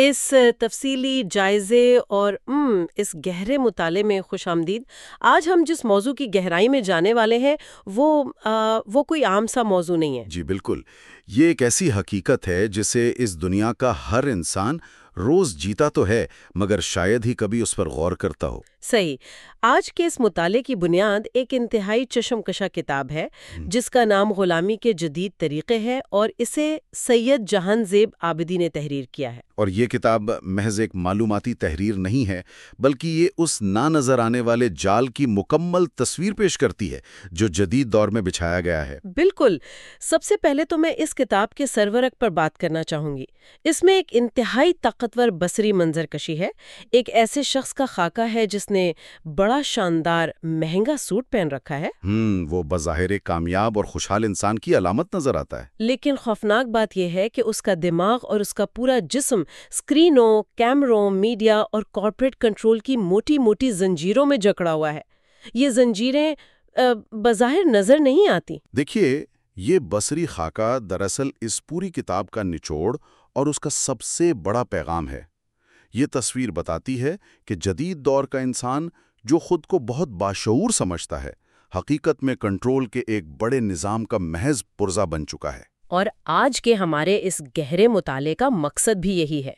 اس تفصیلی جائزے اور ام اس گہرے مطالعے میں خوش آمدید۔ آج ہم جس موضوع کی گہرائی میں جانے والے ہیں وہ آ, وہ کوئی عام سا موضوع نہیں ہے۔ جی بالکل۔ یہ ایک ایسی حقیقت ہے جسے اس دنیا کا ہر انسان روز جیتا تو ہے مگر شاید ہی کبھی اس پر غور کرتا ہو۔ صحیح۔ آج کے اس مطالعے کی بنیاد ایک انتہائی چشم کشا کتاب ہے جس کا نام غلامی کے جدید طریقے ہے اور اسے سید جہان زیب آبدی نے تحریر کیا ہے۔ اور یہ کتاب محض ایک معلوماتی تحریر نہیں ہے بلکہ یہ اس نہ نظر آنے والے جال کی مکمل تصویر پیش کرتی ہے جو جدید دور میں بچھایا گیا ہے۔ بالکل۔ سب سے پہلے تو میں اس کتاب کے سرورق پر بات کرنا چاہوں گی۔ اس میں ایک انتہائی طاقتور بصری منظر کشی ہے۔ ایک ایسے شخص کا خاکہ ہے جس نے بڑا شاندار مہنگا سوٹ پہن رکھا ہے۔ ہم وہ بظاہر کامیاب اور خوشحال انسان کی علامت نظر آتا ہے۔ لیکن خوفناک بات یہ ہے کہ اس کا دماغ اور اس کا پورا جسم اسکرینوں کیمروں میڈیا اور کارپوریٹ کنٹرول کی موٹی موٹی زنجیروں میں جکڑا ہوا ہے۔ یہ زنجیریں بظاہر نظر نہیں آتی۔ دیکھیے یہ بصری خاکہ دراصل اس پوری کتاب کا نچوڑ اور اس کا سب سے بڑا پیغام ہے۔ یہ تصویر بتاتی ہے کہ جدید دور کا انسان جو خود کو بہت باشعور سمجھتا ہے حقیقت میں کنٹرول کے ایک بڑے نظام کا محض پرزہ بن چکا ہے۔ اور آج کے ہمارے اس گہرے مطالعے کا مقصد بھی یہی ہے۔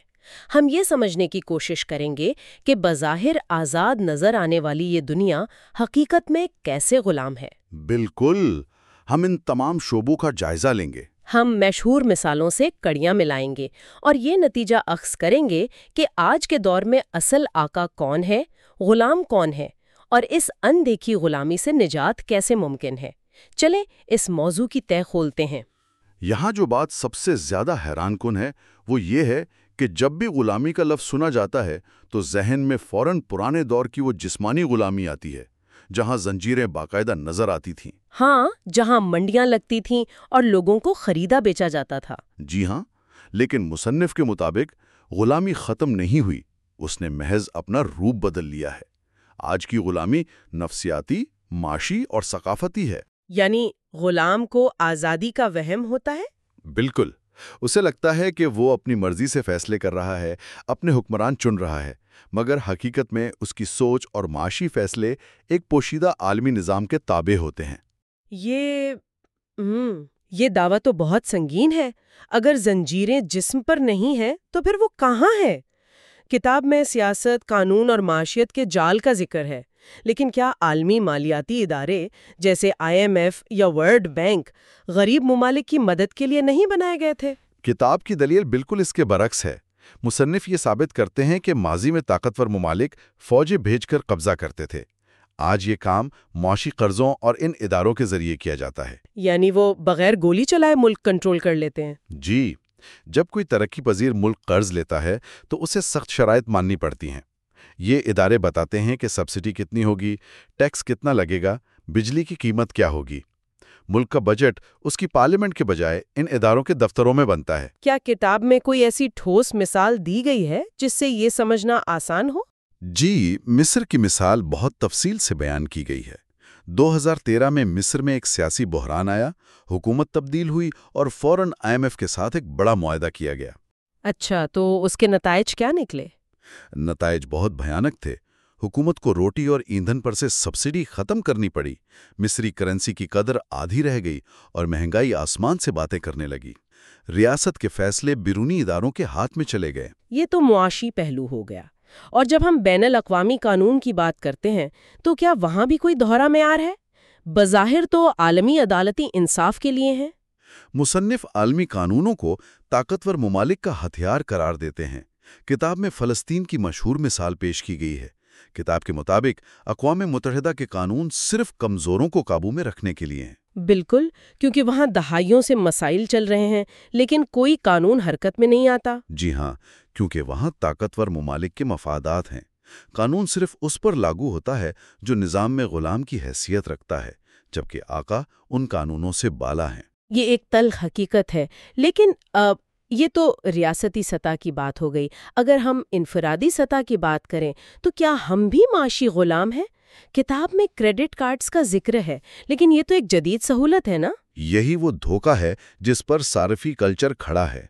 ہم یہ سمجھنے کی کوشش کریں گے کہ بظاہر آزاد نظر آنے والی یہ دنیا حقیقت میں کیسے غلام ہے۔ بالکل۔ ہم ان تمام شعبوں کا جائزہ لیں گے۔ ہم مشہور مثالوں سے کڑیاں ملائیں گے اور یہ نتیجہ اخذ کریں گے کہ آج کے دور میں اصل آقا کون ہے غلام کون ہے اور اس اندیکھی غلامی سے نجات کیسے ممکن ہے؟ چلیں اس موضوع کی طے کھولتے ہیں۔ یہاں جو بات سب سے زیادہ حیران کن ہے وہ یہ ہے کہ جب بھی غلامی کا لفظ سنا جاتا ہے تو ذہن میں فوراً پرانے دور کی وہ جسمانی غلامی آتی ہے جہاں زنجیریں باقاعدہ نظر آتی تھیں۔ ہاں جہاں منڈیاں لگتی تھیں اور لوگوں کو خریدا بیچا جاتا تھا۔ جی ہاں لیکن مصنف کے مطابق غلامی ختم نہیں ہوئی۔ اس نے محض اپنا روپ بدل لیا ہے۔ آج کی غلامی نفسیاتی معاشی اور ثقافتی ہے۔ یعنی غلام کو آزادی کا وہم ہوتا ہے؟ بالکل۔ اسے لگتا ہے کہ وہ اپنی مرضی سے فیصلے کر رہا ہے اپنے حکمران چن رہا ہے مگر حقیقت میں اس کی سوچ اور معاشی فیصلے ایک پوشیدہ عالمی نظام کے تابع ہوتے ہیں۔ یہ یہ دعویٰ تو بہت سنگین ہے۔ اگر زنجیریں جسم پر نہیں ہیں تو پھر وہ کہاں ہے کتاب میں سیاست قانون اور معاشیت کے جال کا ذکر ہے لیکن کیا عالمی مالیاتی ادارے جیسے آئی ایم ایف یا ورلڈ بینک غریب ممالک کی مدد کے لیے نہیں بنائے گئے تھے؟ کتاب کی دلیل بالکل اس کے برعکس ہے۔ مصنف یہ ثابت کرتے ہیں کہ ماضی میں طاقتور ممالک فوجیں بھیج کر قبضہ کرتے تھے۔ آج یہ کام معاشی قرضوں اور ان اداروں کے ذریعے کیا جاتا ہے۔ یعنی وہ بغیر گولی چلائے ملک کنٹرول کر لیتے ہیں۔ جی۔ جب کوئی ترقی پذیر ملک قرض لیتا ہے تو اسے سخت شرائط ماننی پڑتی ہیں۔ یہ ادارے بتاتے ہیں کہ سبسڈی کتنی ہوگی ٹیکس کتنا لگے گا بجلی کی قیمت کیا ہوگی۔ ملک کا بجٹ اس کی پارلیمنٹ کے بجائے ان اداروں کے دفتروں میں بنتا ہے۔ کیا کتاب میں کوئی ایسی ٹھوس مثال دی گئی ہے جس سے یہ سمجھنا آسان ہو؟ جی مصر کی مثال بہت تفصیل سے بیان کی گئی ہے۔ دو ہزار تیرہ میں مصر میں ایک سیاسی بحران آیا حکومت تبدیل ہوئی اور فوراً آئی ایم ایف کے ساتھ ایک بڑا معاہدہ کیا گیا۔ اچھا تو اس کے نتائج کیا نکلے؟ نتائج بہت بھیانک تھے۔ حکومت کو روٹی اور ایندھن پر سے سبسڈی ختم کرنی پڑی۔ مصری کرنسی کی قدر آدھی رہ گئی اور مہنگائی آسمان سے باتیں کرنے لگی۔ ریاست کے فیصلے بیرونی اداروں کے ہاتھ میں چلے گئے۔ یہ تو معاشی پہلو ہو گیا۔ اور جب ہم بین الاقوامی قانون کی بات کرتے ہیں، تو کیا وہاں بھی کوئی دوہرا معیار ہے؟ بظاہر تو عالمی عدالتی انصاف کے لیے ہیں۔ مصنف عالمی قانونوں کو طاقتور ممالک کا ہتھیار قرار دیتے ہیں۔ کتاب میں فلسطین کی مشہور مثال پیش کی گئی ہے۔ کتاب کے مطابق، اقوام متحدہ کے قانون صرف کمزوروں کو قابو میں رکھنے کے لیے ہیں۔ بالکل کیونکہ وہاں دہائیوں سے مسائل چل رہے ہیں لیکن کوئی قانون حرکت میں نہیں آتا۔ جی ہاں کیونکہ وہاں طاقتور ممالک کے مفادات ہیں۔ قانون صرف اس پر لاگو ہوتا ہے جو نظام میں غلام کی حیثیت رکھتا ہے جبکہ آقا ان قانونوں سے بالا ہیں۔ یہ ایک تلخ حقیقت ہے۔ لیکن یہ تو ریاستی سطح کی بات ہو گئی۔ اگر ہم انفرادی سطح کی بات کریں تو کیا ہم بھی معاشی غلام ہیں؟ کتاب میں کریڈٹ کارڈز کا ذکر ہے لیکن یہ تو ایک جدید سہولت ہے نا؟ یہی وہ دھوکہ ہے جس پر صارفی کلچر کھڑا ہے۔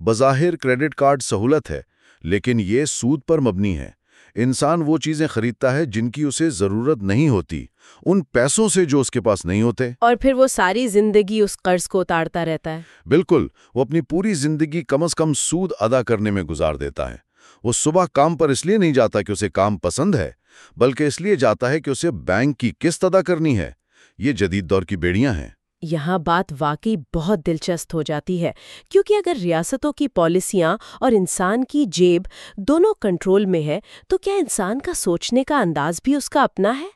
بظاہر کریڈٹ کارڈ سہولت ہے لیکن یہ سود پر مبنی ہے۔ انسان وہ چیزیں خریدتا ہے جن کی اسے ضرورت نہیں ہوتی ان پیسوں سے جو اس کے پاس نہیں ہوتے۔ اور پھر وہ ساری زندگی اس قرض کو اتارتا رہتا ہے۔ بالکل وہ اپنی پوری زندگی کم از کم سود ادا کرنے میں گزار دیتا ہے۔ وہ صبح کام پر اس لیے نہیں جاتا کہ اسے کام پسند ہے۔ بلکہ اس لیے جاتا ہے کہ اسے بینک کی قسط ادا کرنی ہے۔ یہ جدید دور کی بیڑیاں ہیں۔ یہاں بات واقعی بہت دلچسپ ہو جاتی ہے کیونکہ اگر ریاستوں کی پالیسیاں اور انسان کی جیب دونوں کنٹرول میں ہے تو کیا انسان کا سوچنے کا انداز بھی اس کا اپنا ہے؟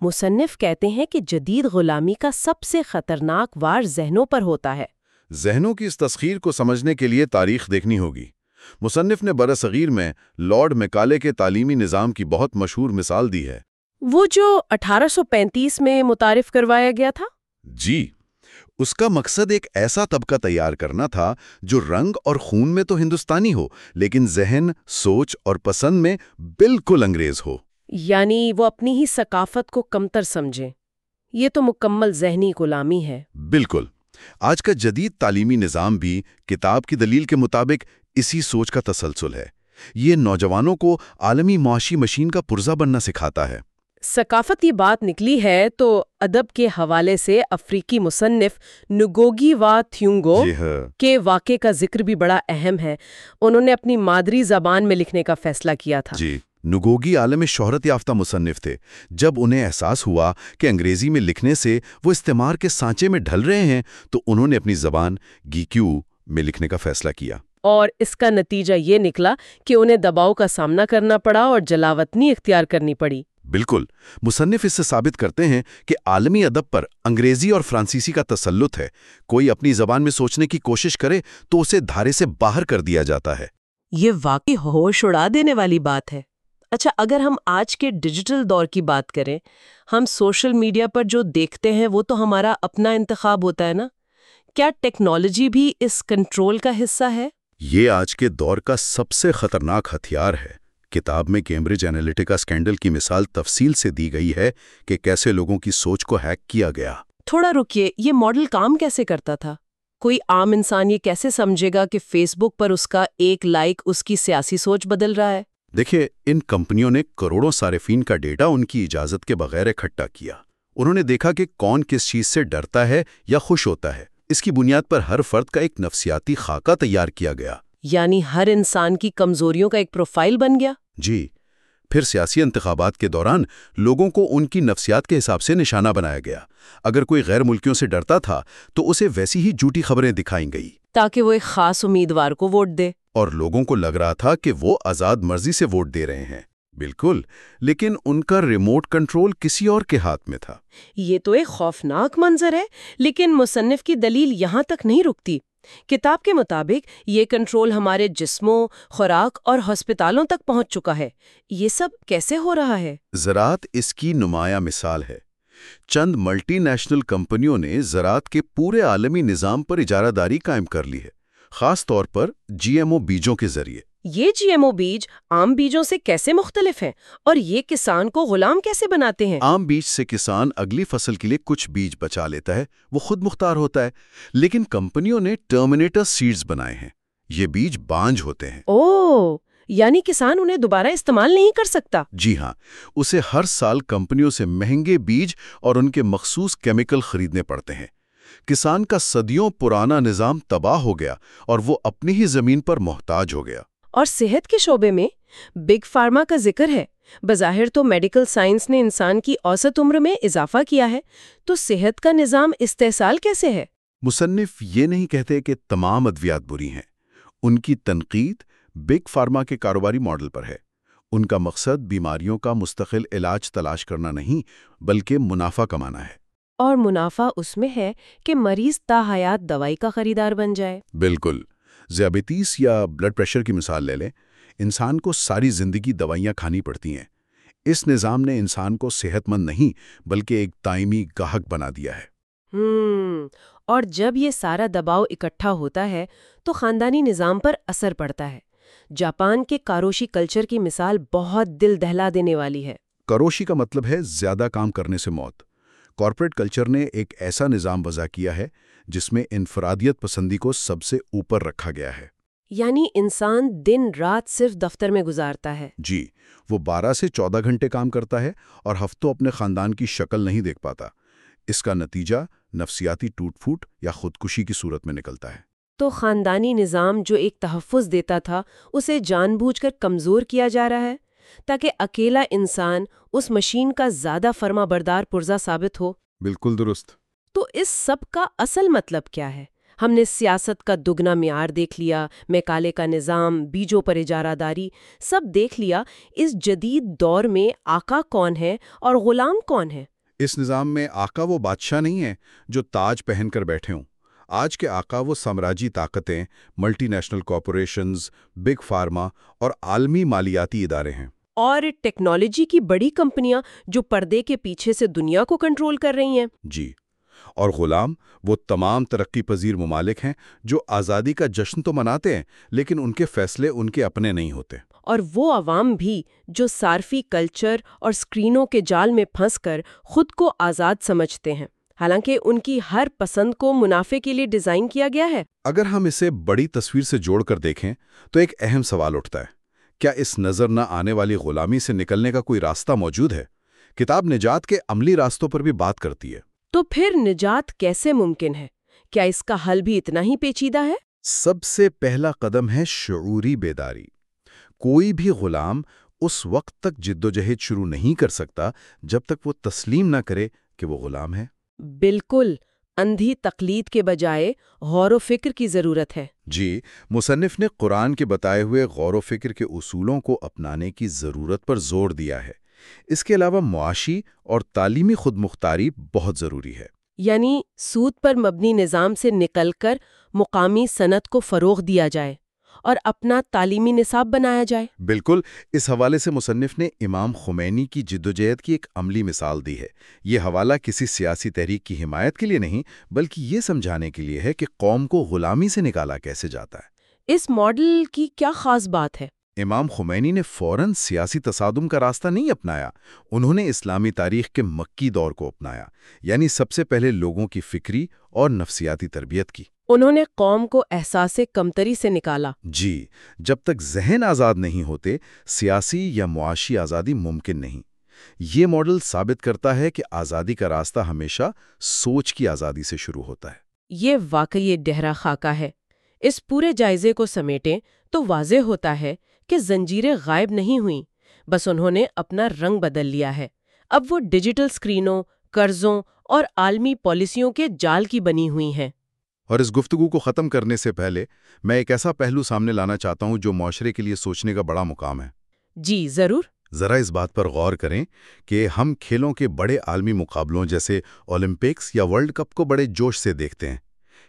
مصنف کہتے ہیں کہ جدید غلامی کا سب سے خطرناک وار ذہنوں پر ہوتا ہے۔ ذہنوں کی اس تسخیر کو سمجھنے کے لیے تاریخ دیکھنی ہوگی۔ مصنف نے برصغیر میں لارڈ میکالے کے تعلیمی نظام کی بہت مشہور مثال دی ہے۔ وہ جو اٹھارہ سو پینتیس میں متعارف کروایا گیا تھا؟ جی۔ اس کا مقصد ایک ایسا طبقہ تیار کرنا تھا جو رنگ اور خون میں تو ہندوستانی ہو لیکن ذہن سوچ اور پسند میں بالکل انگریز ہو۔ یعنی وہ اپنی ہی ثقافت کو کمتر سمجھیں یہ تو مکمل ذہنی غلامی ہے۔ بالکل۔ آج کا جدید تعلیمی نظام بھی کتاب کی دلیل کے مطابق اسی سوچ کا تسلسل ہے۔ یہ نوجوانوں کو عالمی معاشی مشین کا پرزہ بننا سکھاتا ہے۔ ثقافتی بات نکلی ہے تو ادب کے حوالے سے افریقی مصنف نگوگی وا تھیونگو جی ہاں۔ کے واقعے کا ذکر بھی بڑا اہم ہے۔ انہوں نے اپنی مادری زبان میں لکھنے کا فیصلہ کیا تھا۔ جی نگوگی عالم شہرت یافتہ مصنف تھے۔ جب انہیں احساس ہوا کہ انگریزی میں لکھنے سے وہ استعمار کے سانچے میں ڈھل رہے ہیں تو انہوں نے اپنی زبان گیکیو میں لکھنے کا فیصلہ کیا۔ اور اس کا نتیجہ یہ نکلا کہ انہیں دباؤ کا سامنا کرنا پڑا اور جلاوطنی اختیار کرنی پڑی۔ بالکل۔ مصنف اس سے ثابت کرتے ہیں کہ عالمی ادب پر انگریزی اور فرانسیسی کا تسلط ہے۔ کوئی اپنی زبان میں سوچنے کی کوشش کرے تو اسے دھارے سے باہر کر دیا جاتا ہے۔ یہ واقعی ہوش اڑا دینے والی بات ہے۔ اچھا اگر ہم آج کے ڈیجیٹل دور کی بات کریں ہم سوشل میڈیا پر جو دیکھتے ہیں وہ تو ہمارا اپنا انتخاب ہوتا ہے نا؟ کیا ٹیکنالوجی بھی اس کنٹرول کا حصہ ہے؟ یہ آج کے دور کا سب سے خطرناک ہتھیار ہے۔ کتاب میں کیمبرج اینالیٹیکا سکینڈل کی مثال تفصیل سے دی گئی ہے کہ کیسے لوگوں کی سوچ کو ہیک کیا گیا۔ تھوڑا رکیے یہ ماڈل کام کیسے کرتا تھا؟ کوئی عام انسان یہ کیسے سمجھے گا کہ فیس بک پر اس کا ایک لائک اس کی سیاسی سوچ بدل رہا ہے؟ دیکھیں ان کمپنیوں نے کروڑوں صارفین کا ڈیٹا ان کی اجازت کے بغیر اکٹھا کیا۔ انہوں نے دیکھا کہ کون کس چیز سے ڈرتا ہے یا خوش ہوتا ہے۔ اس کی بنیاد پر ہر فرد کا ایک نفسیاتی خاکہ تیار کیا گیا۔ یعنی ہر انسان کی کمزوریوں کا ایک پروفائل بن گیا۔ جی۔ پھر سیاسی انتخابات کے دوران لوگوں کو ان کی نفسیات کے حساب سے نشانہ بنایا گیا۔ اگر کوئی غیر ملکیوں سے ڈرتا تھا تو اسے ویسی ہی جھوٹی خبریں دکھائیں گئی تاکہ وہ ایک خاص امیدوار کو ووٹ دے۔ اور لوگوں کو لگ رہا تھا کہ وہ آزاد مرضی سے ووٹ دے رہے ہیں۔ بالکل لیکن ان کا ریموٹ کنٹرول کسی اور کے ہاتھ میں تھا۔ یہ تو ایک خوفناک منظر ہے لیکن مصنف کی دلیل یہاں تک نہیں رکتی۔ کتاب کے مطابق یہ کنٹرول ہمارے جسموں خوراک اور ہسپتالوں تک پہنچ چکا ہے۔ یہ سب کیسے ہو رہا ہے؟ زراعت اس کی نمایاں مثال ہے۔ چند ملٹی نیشنل کمپنیوں نے زراعت کے پورے عالمی نظام پر اجارہ داری قائم کر لی ہے خاص طور پر جی ایم او بیجوں کے ذریعے۔ یہ جی ایم او بیج عام بیجوں سے کیسے مختلف ہیں اور یہ کسان کو غلام کیسے بناتے ہیں؟ عام بیج سے کسان اگلی فصل کے لیے کچھ بیج بچا لیتا ہے وہ خود مختار ہوتا ہے لیکن کمپنیوں نے ٹرمینیٹر سیڈز بنائے ہیں یہ بیج بانج ہوتے ہیں۔ او یعنی کسان انہیں دوبارہ استعمال نہیں کر سکتا؟ جی ہاں اسے ہر سال کمپنیوں سے مہنگے بیج اور ان کے مخصوص کیمیکل خریدنے پڑتے ہیں۔ کسان کا صدیوں پرانا نظام تباہ ہو گیا اور وہ اپنی ہی زمین پر محتاج ہو گیا۔ اور صحت کے شعبے میں بگ فارما کا ذکر ہے۔ بظاہر تو میڈیکل سائنس نے انسان کی اوسط عمر میں اضافہ کیا ہے۔ تو صحت کا نظام استحصال کیسے ہے؟ مصنف یہ نہیں کہتے کہ تمام ادویات بری ہیں۔ ان کی تنقید بگ فارما کے کاروباری ماڈل پر ہے۔ ان کا مقصد بیماریوں کا مستقل علاج تلاش کرنا نہیں بلکہ منافع کمانا ہے۔ اور منافع اس میں ہے کہ مریض تا حیات دوائی کا خریدار بن جائے۔ بالکل۔ ذیابیطیس یا بلڈ پریشر کی مثال لے لیں انسان کو ساری زندگی دوائیاں کھانی پڑتی ہیں۔ اس نظام نے انسان کو صحت مند نہیں بلکہ ایک دائمی گاہک بنا دیا ہے۔ ہم اور جب یہ سارا دباؤ اکٹھا ہوتا ہے تو خاندانی نظام پر اثر پڑتا ہے۔ جاپان کے کاروشی کلچر کی مثال بہت دل دہلا دینے والی ہے۔ کروشی کا مطلب ہے زیادہ کام کرنے سے موت۔ کارپوریٹ کلچر نے ایک ایسا نظام وضع کیا ہے جس میں انفرادیت پسندی کو سب سے اوپر رکھا گیا ہے۔ یعنی انسان دن رات صرف دفتر میں گزارتا ہے۔ جی وہ بارہ سے چودہ گھنٹے کام کرتا ہے اور ہفتوں اپنے خاندان کی شکل نہیں دیکھ پاتا۔ اس کا نتیجہ نفسیاتی ٹوٹ پھوٹ یا خودکشی کی صورت میں نکلتا ہے۔ تو خاندانی نظام جو ایک تحفظ دیتا تھا اسے جان بوجھ کر کمزور کیا جا رہا ہے؟ تاکہ اکیلا انسان اس مشین کا زیادہ فرما بردار پرزا ثابت ہو۔ بالکل درست۔ تو اس سب کا اصل مطلب کیا ہے؟ ہم نے سیاست کا دگنا معیار دیکھ لیا میکالے کا نظام بیجوں پر اجارہ داری سب دیکھ لیا اس جدید دور میں آقا کون ہے اور غلام کون ہے اس نظام میں آقا وہ بادشاہ نہیں ہے جو تاج پہن کر بیٹھے ہوں۔ آج کے آقا وہ سمراجی طاقتیں multinational corporations big pharma اور عالمی مالیاتی ادارے ہیں۔ اور ٹیکنالوجی کی بڑی کمپنیاں جو پردے کے پیچھے سے دنیا کو کنٹرول کر رہی ہیں۔ جی۔ اور غلام وہ تمام ترقی پذیر ممالک ہیں جو آزادی کا جشن تو مناتے ہیں لیکن ان کے فیصلے ان کے اپنے نہیں ہوتے۔ اور وہ عوام بھی جو صارفی کلچر اور سکرینوں کے جال میں پھنس کر خود کو آزاد سمجھتے ہیں۔ حالانکہ ان کی ہر پسند کو منافع کے لیے ڈیزائن کیا گیا ہے۔ اگر ہم اسے بڑی تصویر سے جوڑ کر دیکھیں تو ایک اہم سوال اٹھتا ہے۔ کیا اس نظر نہ آنے والی غلامی سے نکلنے کا کوئی راستہ موجود ہے؟ کتاب نجات کے عملی راستوں پر بھی بات کرتی ہے۔ تو پھر نجات کیسے ممکن ہے؟ کیا اس کا حل بھی اتنا ہی پیچیدہ ہے؟ سب سے پہلا قدم ہے شعوری بیداری۔ کوئی بھی غلام اس وقت تک جد و جہد شروع نہیں کر سکتا جب تک وہ تسلیم نہ کرے کہ وہ غلام ہے۔ بالکل۔ اندھی تقلید کے بجائے غور و فکر کی ضرورت ہے۔ جی مصنف نے قرآن کے بتائے ہوئے غور و فکر کے اصولوں کو اپنانے کی ضرورت پر زور دیا ہے۔ اس کے علاوہ معاشی اور تعلیمی خود مختاری بہت ضروری ہے۔ یعنی سود پر مبنی نظام سے نکل کر مقامی صنعت کو فروغ دیا جائے۔ اور اپنا تعلیمی نصاب بنایا جائے۔ بالکل اس حوالے سے مصنف نے امام خمینی کی جدوجہد کی ایک عملی مثال دی ہے۔ یہ حوالہ کسی سیاسی تحریک کی حمایت کے لیے نہیں بلکہ یہ سمجھانے کے لیے ہے کہ قوم کو غلامی سے نکالا کیسے جاتا ہے۔ اس ماڈل کی کیا خاص بات ہے؟ امام خمینی نے فوراً سیاسی تصادم کا راستہ نہیں اپنایا انہوں نے اسلامی تاریخ کے مکی دور کو اپنایا یعنی سب سے پہلے لوگوں کی فکری اور نفسیاتی تربیت کی۔ انہوں نے قوم کو احساس کمتری سے نکالا۔ جی جب تک ذہن آزاد نہیں ہوتے سیاسی یا معاشی آزادی ممکن نہیں۔ یہ ماڈل ثابت کرتا ہے کہ آزادی کا راستہ ہمیشہ سوچ کی آزادی سے شروع ہوتا ہے۔ یہ واقعی ڈہرا خاکہ ہے۔ اس پورے جائزے کو سمیٹیں تو واضح ہوتا ہے کہ زنجیریں غائب نہیں ہوئیں۔ بس انہوں نے اپنا رنگ بدل لیا ہے۔ اب وہ ڈیجیٹل سکرینوں قرضوں اور عالمی پالیسیوں کے جال کی بنی ہوئی ہیں۔ اور اس گفتگو کو ختم کرنے سے پہلے میں ایک ایسا پہلو سامنے لانا چاہتا ہوں جو معاشرے کے لیے سوچنے کا بڑا مقام ہے۔ جی ضرور۔ ذرا اس بات پر غور کریں کہ ہم کھیلوں کے بڑے عالمی مقابلوں جیسے اولمپکس یا ورلڈ کپ کو بڑے جوش سے دیکھتے ہیں۔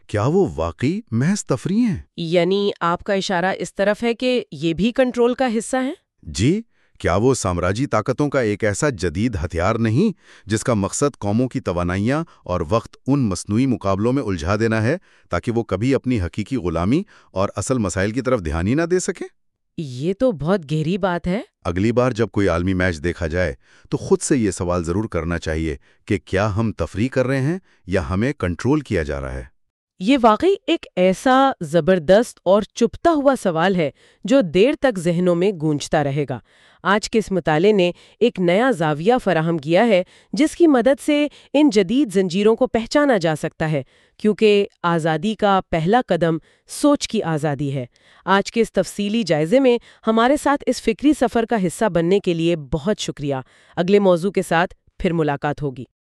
کیا وہ واقعی محض تفریح ہیں؟ یعنی آپ کا اشارہ اس طرف ہے کہ یہ بھی کنٹرول کا حصہ ہے جی کیا وہ سامراجی طاقتوں کا ایک ایسا جدید ہتھیار نہیں جس کا مقصد قوموں کی توانائیاں اور وقت ان مصنوعی مقابلوں میں الجھا دینا ہے تاکہ وہ کبھی اپنی حقیقی غلامی اور اصل مسائل کی طرف دھیان ہی نہ دے سکے یہ تو بہت گہری بات ہے۔ اگلی بار جب کوئی عالمی میچ دیکھا جائے تو خود سے یہ سوال ضرور کرنا چاہیے کہ کیا ہم تفریح کر رہے ہیں یا ہمیں کنٹرول کیا جا رہا ہے؟ یہ واقعی ایک ایسا زبردست اور چپتا ہوا سوال ہے جو دیر تک ذہنوں میں گونجتا رہے گا۔ آج کے اس مطالعے نے ایک نیا زاویہ فراہم کیا ہے جس کی مدد سے ان جدید زنجیروں کو پہچانا جا سکتا ہے، کیونکہ آزادی کا پہلا قدم سوچ کی آزادی ہے۔ آج کے اس تفصیلی جائزے میں ہمارے ساتھ اس فکری سفر کا حصہ بننے کے لیے بہت شکریہ۔ اگلے موضوع کے ساتھ پھر ملاقات ہوگی۔